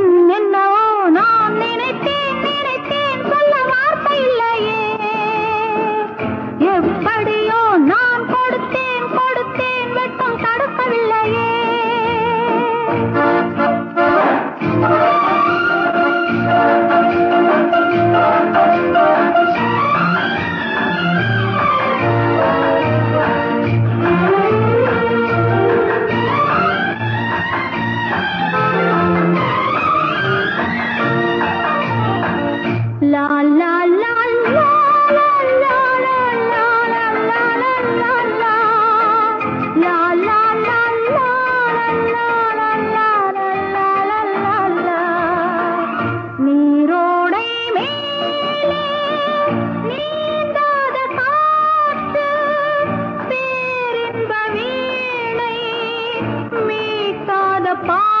in, in no. பாட